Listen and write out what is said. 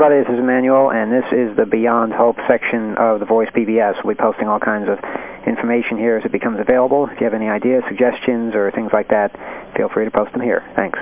Everybody, this is Emmanuel, and this is the Beyond Hope section of the Voice BBS. We'll be posting all kinds of information here as it becomes available. If you have any ideas, suggestions, or things like that, feel free to post them here. Thanks.